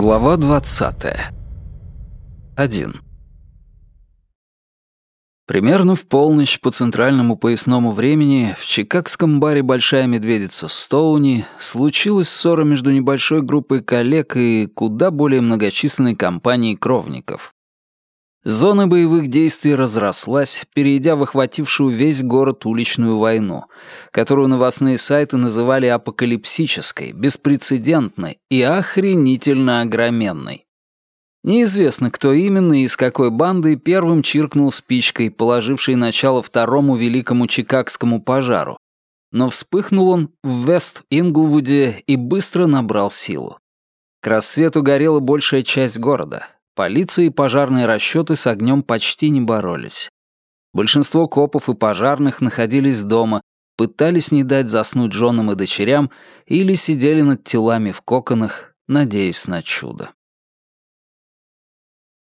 Глава 20. 1. Примерно в полночь по центральному поясному времени в чикагском баре «Большая медведица» Стоуни случилась ссора между небольшой группой коллег и куда более многочисленной компанией кровников. Зона боевых действий разрослась, перейдя в охватившую весь город уличную войну, которую новостные сайты называли апокалипсической, беспрецедентной и охренительно огроменной. Неизвестно, кто именно и из какой банды первым чиркнул спичкой, положившей начало второму великому чикагскому пожару, но вспыхнул он в Вест-Инглвуде и быстро набрал силу. К рассвету горела большая часть города — Полиция и пожарные расчеты с огнем почти не боролись. Большинство копов и пожарных находились дома, пытались не дать заснуть женам и дочерям или сидели над телами в коконах, надеясь на чудо.